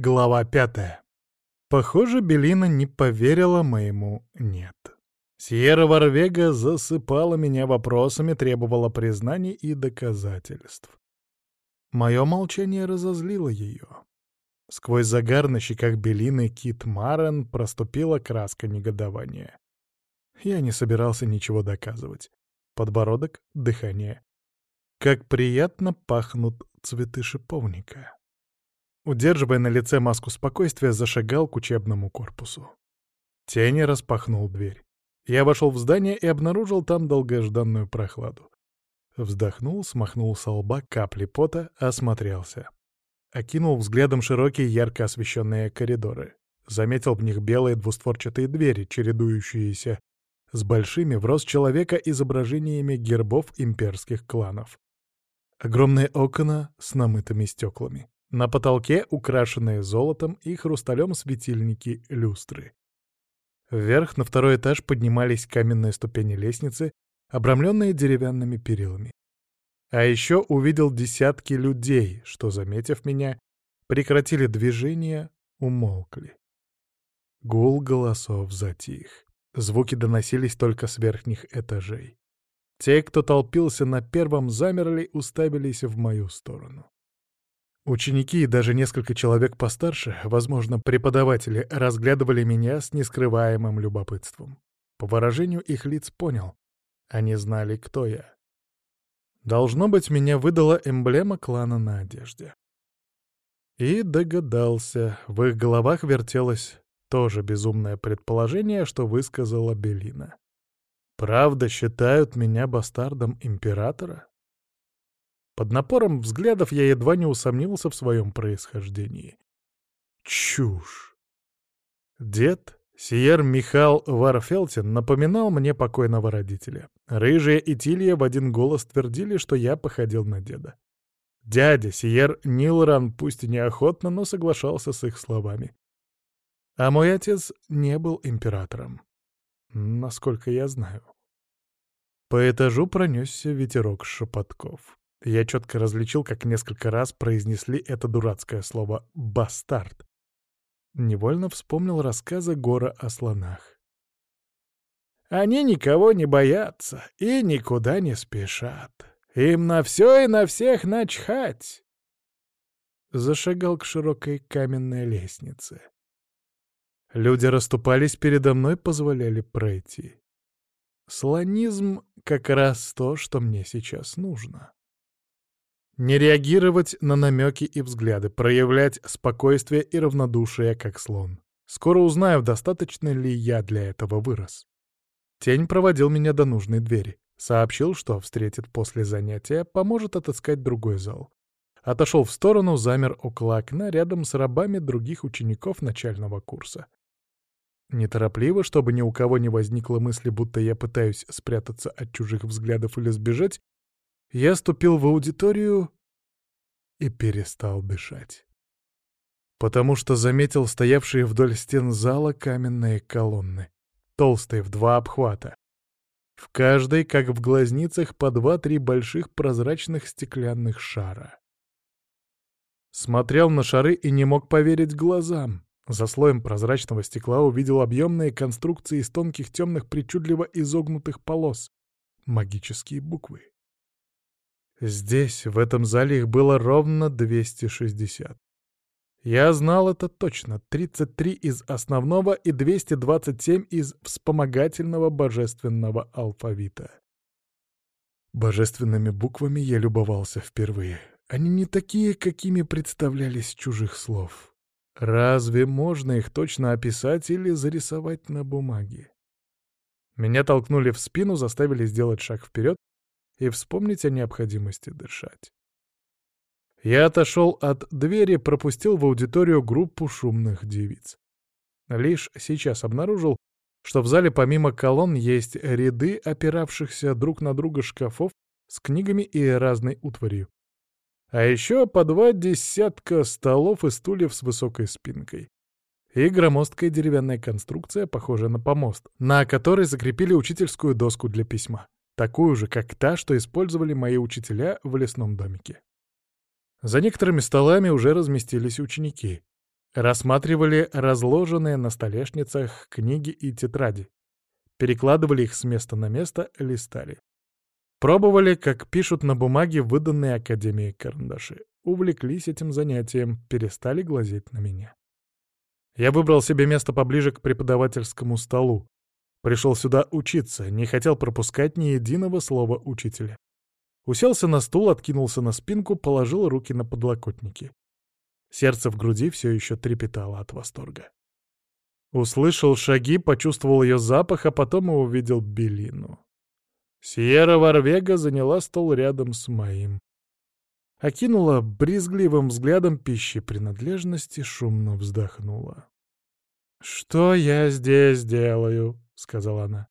Глава пятая. Похоже, Белина не поверила моему «нет». Сьерра Варвега засыпала меня вопросами, требовала признаний и доказательств. Мое молчание разозлило ее. Сквозь загар на щеках Белины Кит Марен проступила краска негодования. Я не собирался ничего доказывать. Подбородок, дыхание. Как приятно пахнут цветы шиповника. Удерживая на лице маску спокойствия, зашагал к учебному корпусу. Тени распахнул дверь. Я вошел в здание и обнаружил там долгожданную прохладу. Вздохнул, смахнул со лба капли пота, осмотрелся. Окинул взглядом широкие ярко освещенные коридоры. Заметил в них белые двустворчатые двери, чередующиеся с большими в рост человека изображениями гербов имперских кланов. Огромные окна с намытыми стеклами. На потолке украшенные золотом и хрусталем светильники люстры. Вверх на второй этаж поднимались каменные ступени лестницы, обрамленные деревянными перилами. А еще увидел десятки людей, что, заметив меня, прекратили движение, умолкли. Гул голосов затих. Звуки доносились только с верхних этажей. Те, кто толпился на первом, замерли, уставились в мою сторону. Ученики и даже несколько человек постарше, возможно, преподаватели, разглядывали меня с нескрываемым любопытством. По выражению их лиц понял. Они знали, кто я. Должно быть, меня выдала эмблема клана на одежде. И догадался, в их головах вертелось тоже безумное предположение, что высказала Белина. Правда считают меня бастардом императора? Под напором взглядов я едва не усомнился в своем происхождении. Чушь. Дед, Сиер Михаил Варфелтин, напоминал мне покойного родителя. Рыжая и Тилья в один голос твердили, что я походил на деда. Дядя Сиер Нилран пусть и неохотно, но соглашался с их словами. А мой отец не был императором. Насколько я знаю. По этажу пронесся ветерок шепотков. Я четко различил, как несколько раз произнесли это дурацкое слово «бастард». Невольно вспомнил рассказы Гора о слонах. «Они никого не боятся и никуда не спешат. Им на все и на всех начхать!» Зашагал к широкой каменной лестнице. Люди расступались передо мной, позволяли пройти. Слонизм — как раз то, что мне сейчас нужно. Не реагировать на намеки и взгляды, проявлять спокойствие и равнодушие, как слон. Скоро узнаю, достаточно ли я для этого вырос. Тень проводил меня до нужной двери. Сообщил, что встретит после занятия, поможет отыскать другой зал. Отошел в сторону, замер около окна рядом с рабами других учеников начального курса. Неторопливо, чтобы ни у кого не возникло мысли, будто я пытаюсь спрятаться от чужих взглядов или сбежать, я ступил в аудиторию и перестал дышать. Потому что заметил стоявшие вдоль стен зала каменные колонны, толстые в два обхвата. В каждой, как в глазницах, по два-три больших прозрачных стеклянных шара. Смотрел на шары и не мог поверить глазам. За слоем прозрачного стекла увидел объемные конструкции из тонких темных причудливо изогнутых полос. Магические буквы. Здесь, в этом зале, их было ровно 260. Я знал это точно. 33 из основного и 227 из вспомогательного божественного алфавита. Божественными буквами я любовался впервые. Они не такие, какими представлялись чужих слов. Разве можно их точно описать или зарисовать на бумаге? Меня толкнули в спину, заставили сделать шаг вперед, и вспомнить о необходимости дышать. Я отошел от двери, пропустил в аудиторию группу шумных девиц. Лишь сейчас обнаружил, что в зале помимо колонн есть ряды опиравшихся друг на друга шкафов с книгами и разной утварью. А еще по два десятка столов и стульев с высокой спинкой. И громоздкая деревянная конструкция, похожая на помост, на которой закрепили учительскую доску для письма такую же, как та, что использовали мои учителя в лесном домике. За некоторыми столами уже разместились ученики. Рассматривали разложенные на столешницах книги и тетради. Перекладывали их с места на место, листали. Пробовали, как пишут на бумаге выданные Академией карандаши. Увлеклись этим занятием, перестали глазеть на меня. Я выбрал себе место поближе к преподавательскому столу. Пришел сюда учиться, не хотел пропускать ни единого слова учителя. Уселся на стул, откинулся на спинку, положил руки на подлокотники. Сердце в груди все еще трепетало от восторга. Услышал шаги, почувствовал ее запах, а потом и увидел Белину. Сьерра Варвега заняла стол рядом с моим. Окинула брезгливым взглядом пищи принадлежности, шумно вздохнула. «Что я здесь делаю?» — сказала она.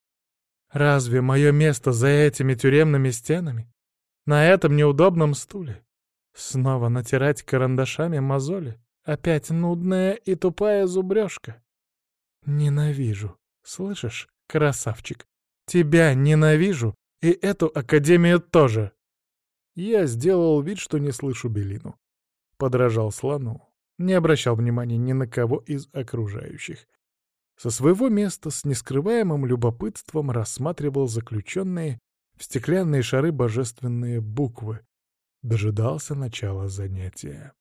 «Разве мое место за этими тюремными стенами? На этом неудобном стуле? Снова натирать карандашами мозоли? Опять нудная и тупая зубрежка? Ненавижу. Слышишь, красавчик? Тебя ненавижу, и эту академию тоже!» Я сделал вид, что не слышу Белину. Подражал слону. Не обращал внимания ни на кого из окружающих. Со своего места с нескрываемым любопытством рассматривал заключенные в стеклянные шары божественные буквы. Дожидался начала занятия.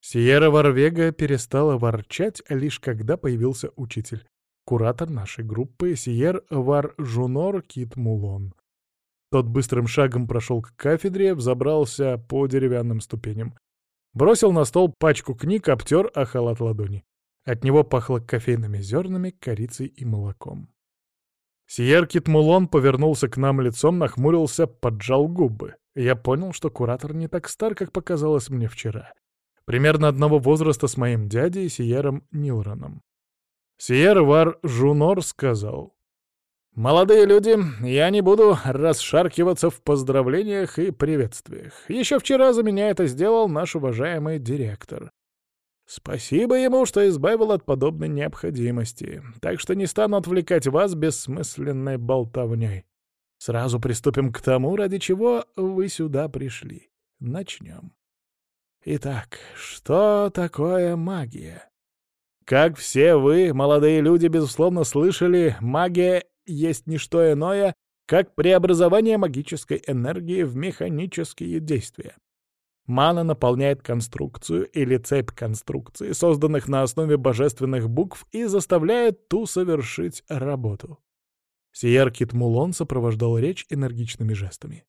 Сиера Варвега перестала ворчать, лишь когда появился учитель, куратор нашей группы Сиер Вар Жунор Кит Мулон. Тот быстрым шагом прошел к кафедре, взобрался по деревянным ступеням. Бросил на стол пачку книг, обтер о халат ладони. От него пахло кофейными зернами, корицей и молоком. Сиер Китмулон повернулся к нам лицом, нахмурился, поджал губы. Я понял, что куратор не так стар, как показалось мне вчера. Примерно одного возраста с моим дядей Сиером Нилроном. Сиер Вар Жунор сказал, «Молодые люди, я не буду расшаркиваться в поздравлениях и приветствиях. Еще вчера за меня это сделал наш уважаемый директор. Спасибо ему, что избавил от подобной необходимости, так что не стану отвлекать вас бессмысленной болтовней. Сразу приступим к тому, ради чего вы сюда пришли. Начнем. Итак, что такое магия? Как все вы, молодые люди, безусловно, слышали, магия есть не что иное, как преобразование магической энергии в механические действия. Мана наполняет конструкцию или цепь конструкций, созданных на основе божественных букв, и заставляет ту совершить работу. Сиер Китмулон сопровождал речь энергичными жестами.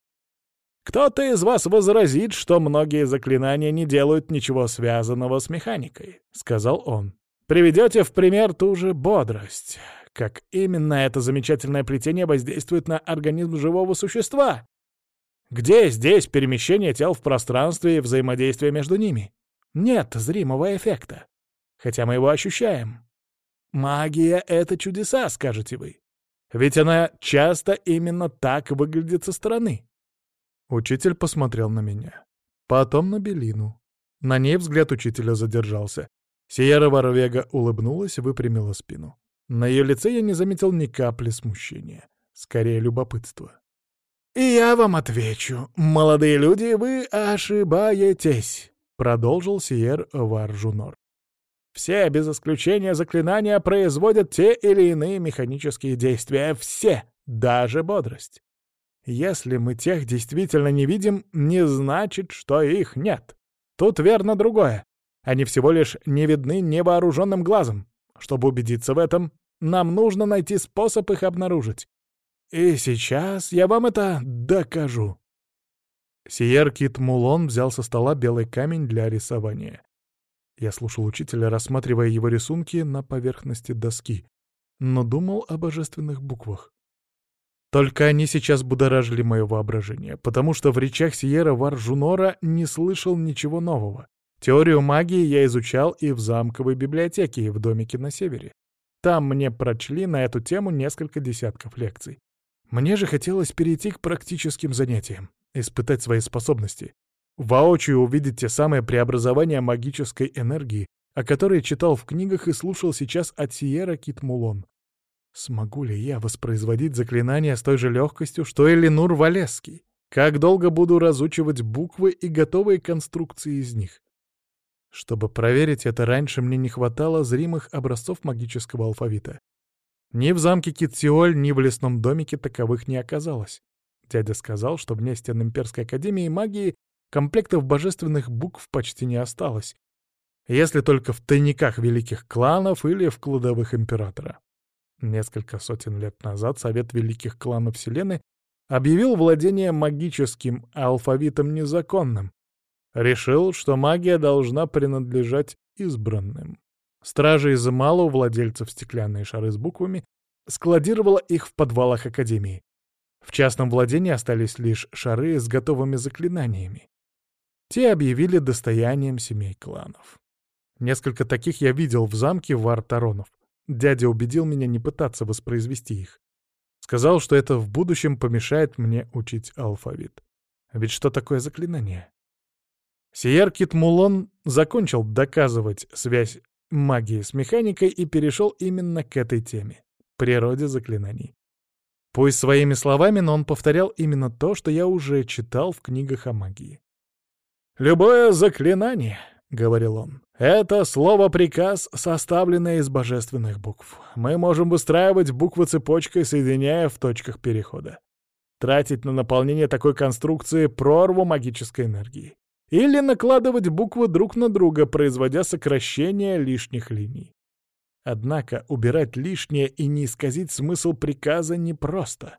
«Кто-то из вас возразит, что многие заклинания не делают ничего связанного с механикой», — сказал он. «Приведете в пример ту же бодрость. Как именно это замечательное плетение воздействует на организм живого существа? Где здесь перемещение тел в пространстве и взаимодействие между ними? Нет зримого эффекта. Хотя мы его ощущаем. Магия — это чудеса, скажете вы. Ведь она часто именно так выглядит со стороны. Учитель посмотрел на меня. Потом на Белину. На ней взгляд учителя задержался. Сиера Варвега улыбнулась, выпрямила спину. На ее лице я не заметил ни капли смущения, скорее любопытства. «И я вам отвечу, молодые люди, вы ошибаетесь», — продолжил Сиер Варжунор. «Все, без исключения заклинания, производят те или иные механические действия. Все, даже бодрость. Если мы тех действительно не видим, не значит, что их нет. Тут верно другое. Они всего лишь не видны невооруженным глазом. Чтобы убедиться в этом, нам нужно найти способ их обнаружить. И сейчас я вам это докажу. Сиер Кит Мулон взял со стола белый камень для рисования. Я слушал учителя, рассматривая его рисунки на поверхности доски, но думал о божественных буквах. Только они сейчас будоражили мое воображение, потому что в речах Сиера Варжунора не слышал ничего нового. Теорию магии я изучал и в замковой библиотеке, и в домике на севере. Там мне прочли на эту тему несколько десятков лекций. Мне же хотелось перейти к практическим занятиям, испытать свои способности, воочию увидеть те самые преобразования магической энергии, о которой читал в книгах и слушал сейчас от Сиера Китмулон. Смогу ли я воспроизводить заклинания с той же легкостью, что и Ленур Валеский? Как долго буду разучивать буквы и готовые конструкции из них? Чтобы проверить это, раньше мне не хватало зримых образцов магического алфавита. Ни в замке Китсиоль, ни в лесном домике таковых не оказалось. Дядя сказал, что вне стен Имперской Академии Магии комплектов божественных букв почти не осталось, если только в тайниках великих кланов или в кладовых Императора. Несколько сотен лет назад Совет Великих Кланов Вселенной объявил владение магическим алфавитом незаконным. Решил, что магия должна принадлежать избранным. Стража изымала у владельцев стеклянные шары с буквами, складировала их в подвалах Академии. В частном владении остались лишь шары с готовыми заклинаниями. Те объявили достоянием семей кланов. Несколько таких я видел в замке Вартаронов. Дядя убедил меня не пытаться воспроизвести их. Сказал, что это в будущем помешает мне учить алфавит. Ведь что такое заклинание? Сиер Китмулон закончил доказывать связь магии с механикой и перешел именно к этой теме — природе заклинаний. Пусть своими словами, но он повторял именно то, что я уже читал в книгах о магии. «Любое заклинание», — говорил он, — «это слово-приказ, составленное из божественных букв. Мы можем выстраивать буквы цепочкой, соединяя в точках перехода. Тратить на наполнение такой конструкции прорву магической энергии. Или накладывать буквы друг на друга, производя сокращение лишних линий. Однако убирать лишнее и не исказить смысл приказа непросто.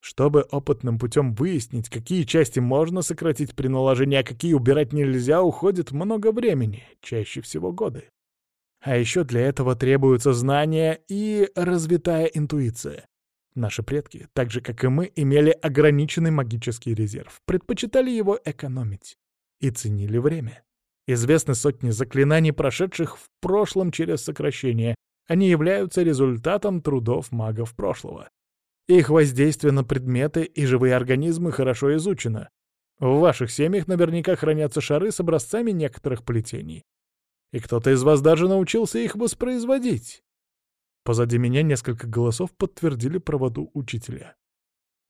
Чтобы опытным путем выяснить, какие части можно сократить при наложении, а какие убирать нельзя, уходит много времени, чаще всего годы. А еще для этого требуются знания и развитая интуиция. Наши предки, так же как и мы, имели ограниченный магический резерв, предпочитали его экономить и ценили время. Известны сотни заклинаний, прошедших в прошлом через сокращение. Они являются результатом трудов магов прошлого. Их воздействие на предметы и живые организмы хорошо изучено. В ваших семьях наверняка хранятся шары с образцами некоторых плетений. И кто-то из вас даже научился их воспроизводить. Позади меня несколько голосов подтвердили правоту учителя.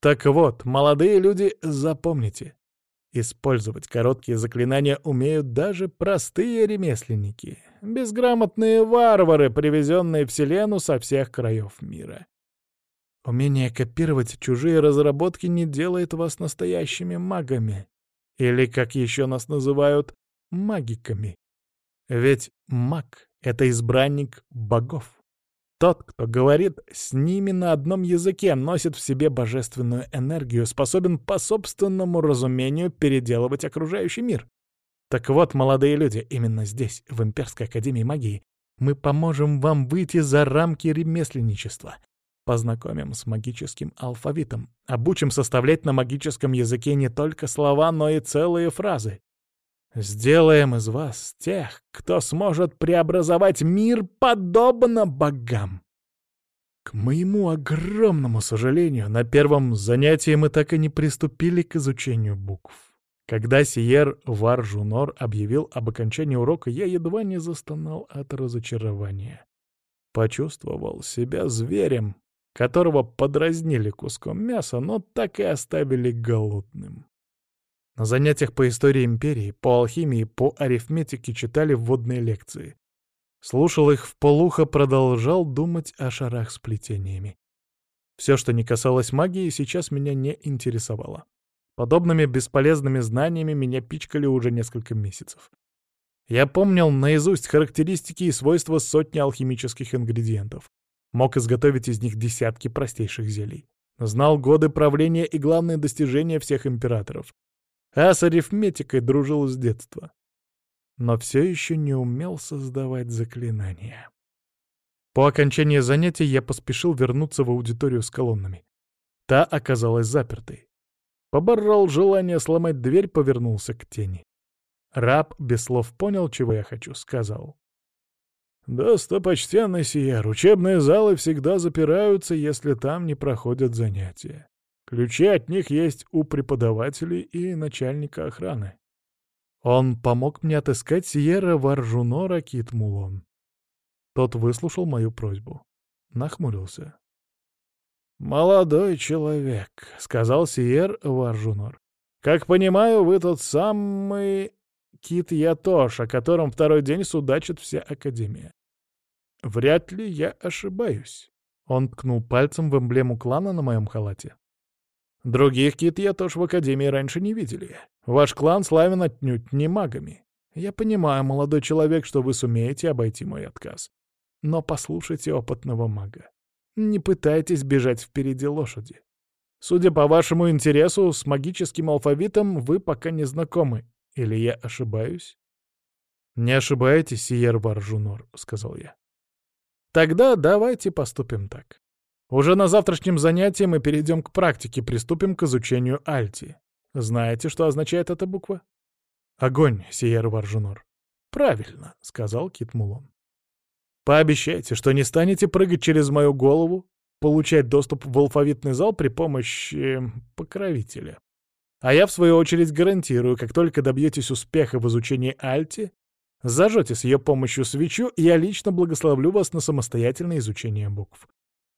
Так вот, молодые люди, запомните. Использовать короткие заклинания умеют даже простые ремесленники, безграмотные варвары, привезенные в Селену со всех краев мира. Умение копировать чужие разработки не делает вас настоящими магами. Или, как еще нас называют, магиками. Ведь маг — это избранник богов. Тот, кто говорит с ними на одном языке, носит в себе божественную энергию, способен по собственному разумению переделывать окружающий мир. Так вот, молодые люди, именно здесь, в Имперской Академии Магии, мы поможем вам выйти за рамки ремесленничества. Познакомим с магическим алфавитом, обучим составлять на магическом языке не только слова, но и целые фразы. Сделаем из вас тех, кто сможет преобразовать мир подобно богам. К моему огромному сожалению, на первом занятии мы так и не приступили к изучению букв. Когда Сиер Варжунор объявил об окончании урока, я едва не застонал от разочарования. Почувствовал себя зверем, которого подразнили куском мяса, но так и оставили голодным. На занятиях по истории империи, по алхимии, по арифметике читали вводные лекции. Слушал их в полухо, продолжал думать о шарах с плетениями. Все, что не касалось магии, сейчас меня не интересовало. Подобными бесполезными знаниями меня пичкали уже несколько месяцев. Я помнил наизусть характеристики и свойства сотни алхимических ингредиентов. Мог изготовить из них десятки простейших зелий. Знал годы правления и главные достижения всех императоров а с арифметикой дружил с детства. Но все еще не умел создавать заклинания. По окончании занятия я поспешил вернуться в аудиторию с колоннами. Та оказалась запертой. Поборол желание сломать дверь, повернулся к тени. Раб без слов понял, чего я хочу, сказал. «Достопочтенный Сиер, учебные залы всегда запираются, если там не проходят занятия. Ключи от них есть у преподавателей и начальника охраны. Он помог мне отыскать Сьерра Варжунора Китмулон. Тот выслушал мою просьбу. Нахмурился. «Молодой человек», — сказал Сиер Варжунор. «Как понимаю, вы тот самый, Кит Ятош, о котором второй день судачит вся Академия. Вряд ли я ошибаюсь. Он ткнул пальцем в эмблему клана на моем халате. Других Кит Ятош в Академии раньше не видели. Ваш клан славен отнюдь не магами. Я понимаю, молодой человек, что вы сумеете обойти мой отказ. Но послушайте опытного мага. Не пытайтесь бежать впереди лошади. Судя по вашему интересу, с магическим алфавитом вы пока не знакомы. Или я ошибаюсь? «Не ошибаетесь, Сиер Варжунор», — сказал я. «Тогда давайте поступим так. Уже на завтрашнем занятии мы перейдем к практике, приступим к изучению Альти. Знаете, что означает эта буква?» «Огонь, Сиер Варжунор». «Правильно», — сказал Кит Мулон. «Пообещайте, что не станете прыгать через мою голову, получать доступ в алфавитный зал при помощи покровителя. А я, в свою очередь, гарантирую, как только добьетесь успеха в изучении Альти, зажжете с ее помощью свечу, я лично благословлю вас на самостоятельное изучение букв.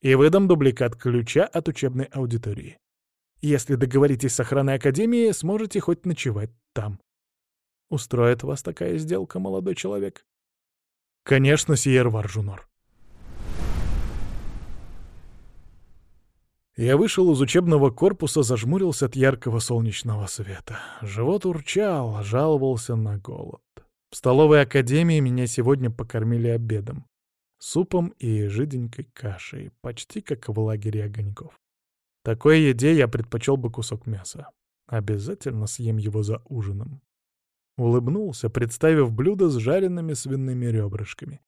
И выдам дубликат ключа от учебной аудитории. Если договоритесь с охраной Академии, сможете хоть ночевать там. Устроит вас такая сделка, молодой человек? Конечно, Сиер Варжунор. Я вышел из учебного корпуса, зажмурился от яркого солнечного света. Живот урчал, жаловался на голод. В столовой академии меня сегодня покормили обедом. Супом и жиденькой кашей, почти как в лагере огоньков. Такой еде я предпочел бы кусок мяса. Обязательно съем его за ужином. Улыбнулся, представив блюдо с жареными свиными ребрышками.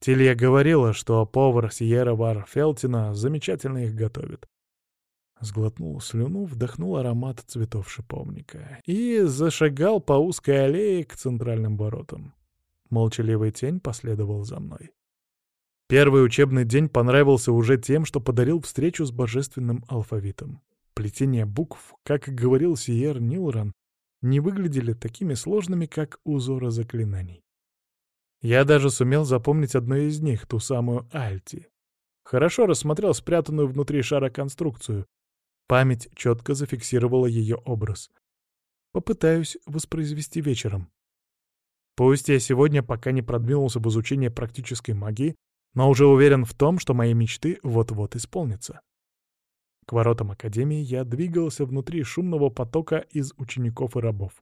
Тилья говорила, что повар Сьерра Варфелтина замечательно их готовит. Сглотнул слюну, вдохнул аромат цветов шиповника и зашагал по узкой аллее к центральным воротам. Молчаливый тень последовал за мной. Первый учебный день понравился уже тем, что подарил встречу с божественным алфавитом. Плетение букв, как говорил Сиер Нилран, не выглядели такими сложными, как узоры заклинаний. Я даже сумел запомнить одну из них, ту самую Альти. Хорошо рассмотрел спрятанную внутри шара конструкцию, Память четко зафиксировала ее образ. Попытаюсь воспроизвести вечером. Пусть я сегодня пока не продвинулся в изучении практической магии, но уже уверен в том, что мои мечты вот-вот исполнятся. К воротам Академии я двигался внутри шумного потока из учеников и рабов.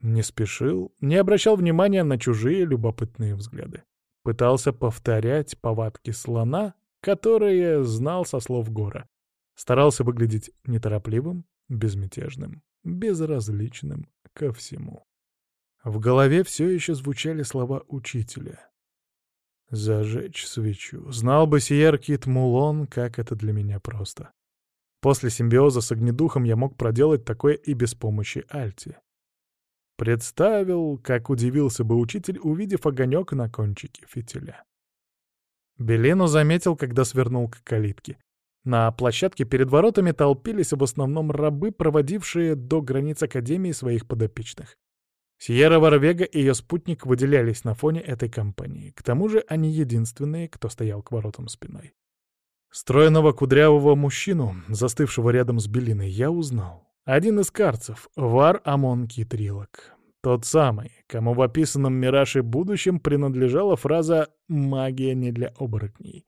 Не спешил, не обращал внимания на чужие любопытные взгляды. Пытался повторять повадки слона, которые знал со слов Гора. Старался выглядеть неторопливым, безмятежным, безразличным ко всему. В голове все еще звучали слова учителя. «Зажечь свечу. Знал бы Сиер Кит Мулон, как это для меня просто. После симбиоза с огнедухом я мог проделать такое и без помощи Альти. Представил, как удивился бы учитель, увидев огонек на кончике фитиля. Белену заметил, когда свернул к калитке. На площадке перед воротами толпились в основном рабы, проводившие до границ Академии своих подопечных. Сьерра Варвега и ее спутник выделялись на фоне этой компании. К тому же они единственные, кто стоял к воротам спиной. Стройного кудрявого мужчину, застывшего рядом с Белиной, я узнал. Один из карцев — Вар Амон Китрилок. Тот самый, кому в описанном «Мираже» будущем принадлежала фраза «магия не для оборотней».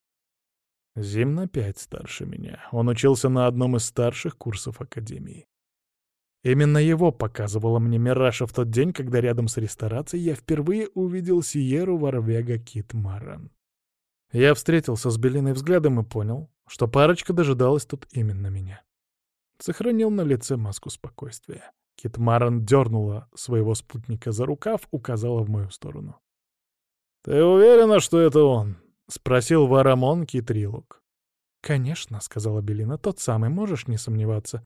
Зим на пять старше меня. Он учился на одном из старших курсов Академии. Именно его показывала мне Мираша в тот день, когда рядом с ресторацией я впервые увидел Сиеру Варвега Кит Маран. Я встретился с Белиной взглядом и понял, что парочка дожидалась тут именно меня. Сохранил на лице маску спокойствия. Кит Маран дернула своего спутника за рукав, указала в мою сторону. «Ты уверена, что это он?» — спросил Варамон Китрилук. «Конечно», — сказала Белина, — «тот самый, можешь не сомневаться.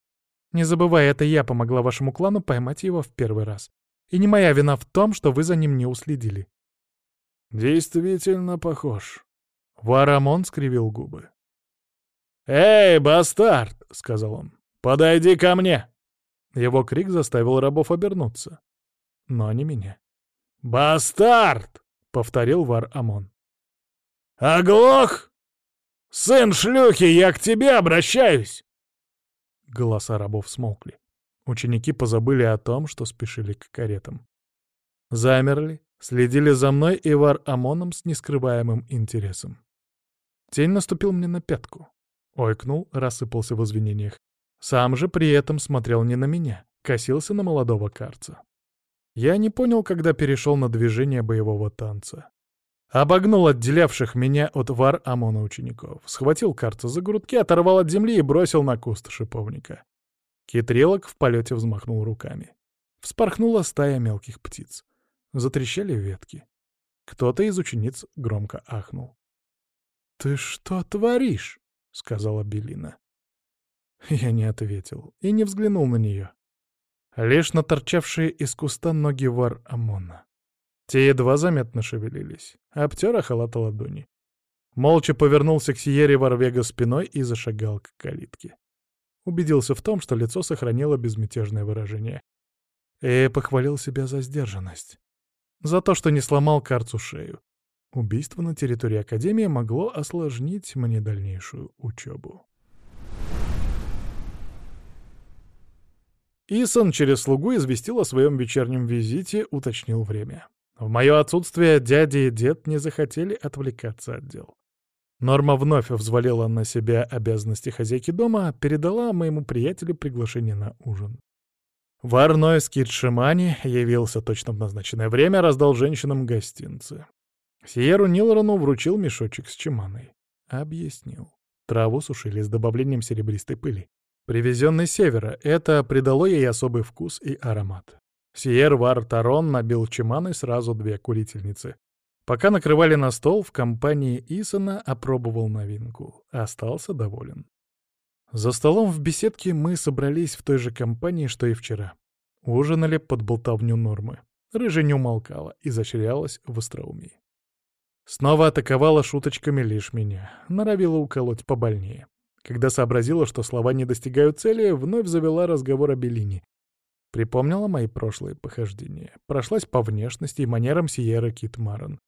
Не забывай, это я помогла вашему клану поймать его в первый раз. И не моя вина в том, что вы за ним не уследили». «Действительно похож». Варамон скривил губы. «Эй, бастард!» — сказал он. «Подойди ко мне!» Его крик заставил рабов обернуться. Но не меня. «Бастард!» — повторил Вар-Амон. «Оглох! Сын шлюхи, я к тебе обращаюсь!» Голоса рабов смолкли. Ученики позабыли о том, что спешили к каретам. Замерли, следили за мной и Вар Амоном с нескрываемым интересом. Тень наступил мне на пятку. Ойкнул, рассыпался в извинениях. Сам же при этом смотрел не на меня, косился на молодого карца. Я не понял, когда перешел на движение боевого танца. Обогнул отделявших меня от вар ОМОНа учеников, схватил карцу за грудки, оторвал от земли и бросил на куст шиповника. Китрелок в полете взмахнул руками. Вспорхнула стая мелких птиц. Затрещали ветки. Кто-то из учениц громко ахнул. «Ты что творишь?» — сказала Белина. Я не ответил и не взглянул на нее. Лишь на торчавшие из куста ноги вар Амона. Те едва заметно шевелились. Обтер халата ладони. Молча повернулся к Сиере Варвега спиной и зашагал к калитке. Убедился в том, что лицо сохранило безмятежное выражение. И похвалил себя за сдержанность. За то, что не сломал карцу шею. Убийство на территории Академии могло осложнить мне дальнейшую учебу. Исон через слугу известил о своем вечернем визите, уточнил время. В мое отсутствие дядя и дед не захотели отвлекаться от дел. Норма вновь взвалила на себя обязанности хозяйки дома, передала моему приятелю приглашение на ужин. Варной скит Шимани явился точно в назначенное время, раздал женщинам гостинцы. Сиеру Нилрону вручил мешочек с чиманой. Объяснил. Траву сушили с добавлением серебристой пыли. Привезенный с севера, это придало ей особый вкус и аромат. Сиер Вар Тарон набил чиманой сразу две курительницы. Пока накрывали на стол, в компании Исона опробовал новинку. Остался доволен. За столом в беседке мы собрались в той же компании, что и вчера. Ужинали под болтовню нормы. Рыжая не умолкала, изощрялась в остроумии. Снова атаковала шуточками лишь меня, норовила уколоть побольнее. Когда сообразила, что слова не достигают цели, вновь завела разговор о Белине. Припомнила мои прошлые похождения. Прошлась по внешности и манерам Сиеры Кит Марен.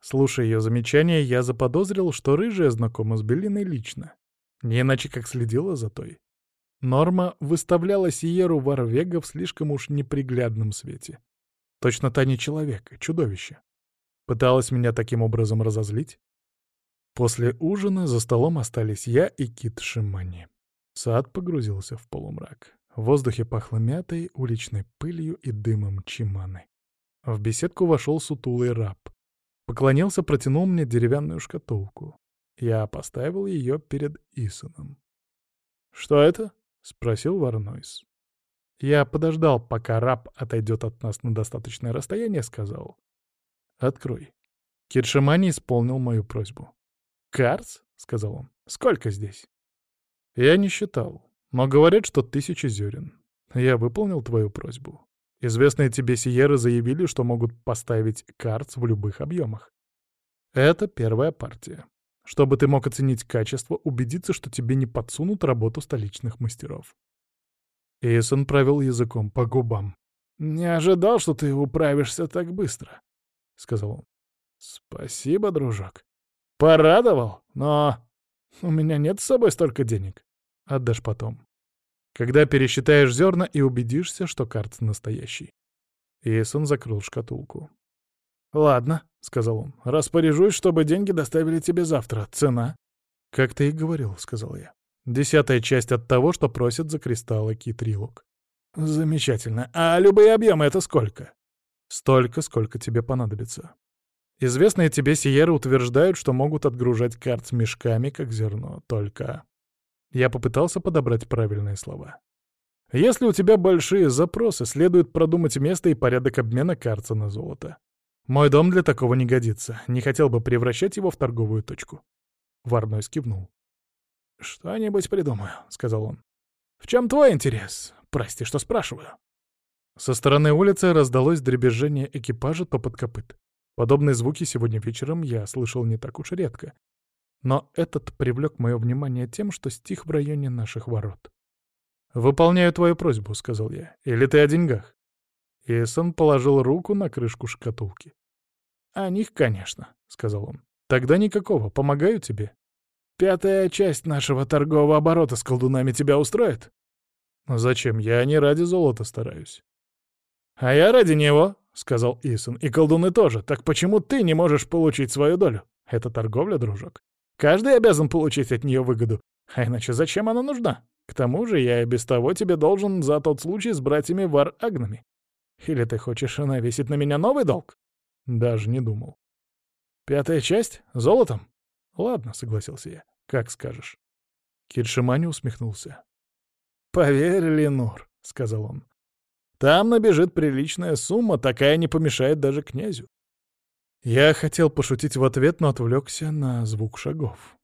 Слушая ее замечания, я заподозрил, что рыжая знакома с Белиной лично. Не иначе как следила за той. Норма выставляла Сиеру Варвега в слишком уж неприглядном свете. Точно та не человек, а чудовище. Пыталась меня таким образом разозлить? После ужина за столом остались я и Кит Шимани. Сад погрузился в полумрак. В воздухе пахло мятой, уличной пылью и дымом чиманы. В беседку вошел сутулый раб. Поклонился, протянул мне деревянную шкатулку. Я поставил ее перед Исоном. «Что это?» — спросил Варнойс. Я подождал, пока раб отойдет от нас на достаточное расстояние, сказал. «Открой». Киршимани исполнил мою просьбу. «Карц?» — сказал он. «Сколько здесь?» «Я не считал, но говорят, что тысячи зерен. Я выполнил твою просьбу. Известные тебе сиеры заявили, что могут поставить карц в любых объемах. Это первая партия. Чтобы ты мог оценить качество, убедиться, что тебе не подсунут работу столичных мастеров. Эйсон провел языком по губам. «Не ожидал, что ты управишься так быстро», — сказал он. «Спасибо, дружок. Порадовал, но у меня нет с собой столько денег. Отдашь потом. Когда пересчитаешь зерна и убедишься, что карт настоящий. Эйсон закрыл шкатулку. «Ладно», — сказал он, — «распоряжусь, чтобы деньги доставили тебе завтра. Цена?» «Как ты и говорил», — сказал я. «Десятая часть от того, что просят за кристаллы Китрилок». «Замечательно. А любые объемы — это сколько?» «Столько, сколько тебе понадобится. Известные тебе Сиеры утверждают, что могут отгружать карт мешками, как зерно, только... Я попытался подобрать правильные слова. Если у тебя большие запросы, следует продумать место и порядок обмена карта на золото. Мой дом для такого не годится, не хотел бы превращать его в торговую точку. Варной скивнул. «Что-нибудь придумаю», — сказал он. «В чем твой интерес? Прости, что спрашиваю». Со стороны улицы раздалось дребезжение экипажа топот копыт. Подобные звуки сегодня вечером я слышал не так уж редко. Но этот привлек мое внимание тем, что стих в районе наших ворот. «Выполняю твою просьбу», — сказал я. «Или ты о деньгах?» Исон положил руку на крышку шкатулки. «О них, конечно», — сказал он. «Тогда никакого. Помогаю тебе». «Пятая часть нашего торгового оборота с колдунами тебя устроит?» «Зачем? Я не ради золота стараюсь». «А я ради него», сказал Исон. «И колдуны тоже. Так почему ты не можешь получить свою долю? Это торговля, дружок. Каждый обязан получить от нее выгоду. А иначе зачем она нужна? К тому же я и без того тебе должен за тот случай с братьями Вар-Агнами. Или ты хочешь навесить на меня новый долг?» Даже не думал. «Пятая часть? Золотом?» «Ладно», — согласился я. «Как скажешь». Киршимани усмехнулся. «Поверь, Ленур», — сказал он. «Там набежит приличная сумма, такая не помешает даже князю». Я хотел пошутить в ответ, но отвлекся на звук шагов.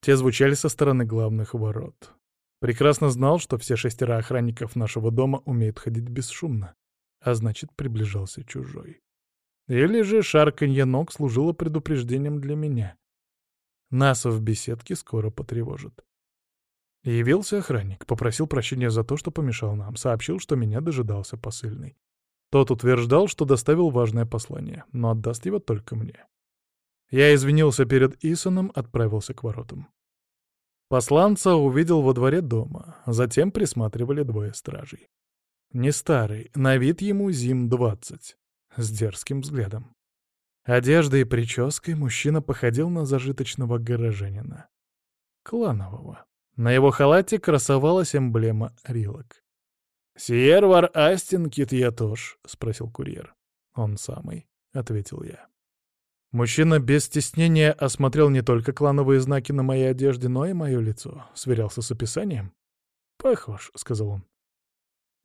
Те звучали со стороны главных ворот. Прекрасно знал, что все шестеро охранников нашего дома умеют ходить бесшумно, а значит, приближался чужой. Или же шарканье ног служило предупреждением для меня. Нас в беседке скоро потревожат. Явился охранник, попросил прощения за то, что помешал нам, сообщил, что меня дожидался посыльный. Тот утверждал, что доставил важное послание, но отдаст его только мне. Я извинился перед Исоном, отправился к воротам. Посланца увидел во дворе дома, затем присматривали двое стражей. Не старый, на вид ему зим двадцать, с дерзким взглядом. Одеждой и прической мужчина походил на зажиточного горожанина. Кланового. На его халате красовалась эмблема Рилок. «Сиервар Астин Китьятош?» — спросил курьер. «Он самый», — ответил я. Мужчина без стеснения осмотрел не только клановые знаки на моей одежде, но и мое лицо. Сверялся с описанием. «Похож», — сказал он.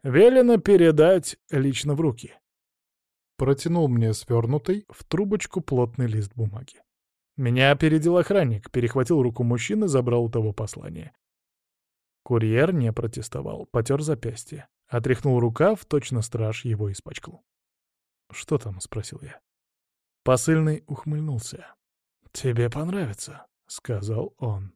«Велено передать лично в руки». Протянул мне свернутый в трубочку плотный лист бумаги. Меня опередил охранник, перехватил руку мужчины, забрал у того послание. Курьер не протестовал, потер запястье. Отряхнул рукав, точно страж его испачкал. «Что там?» — спросил я. Посыльный ухмыльнулся. «Тебе понравится», — сказал он.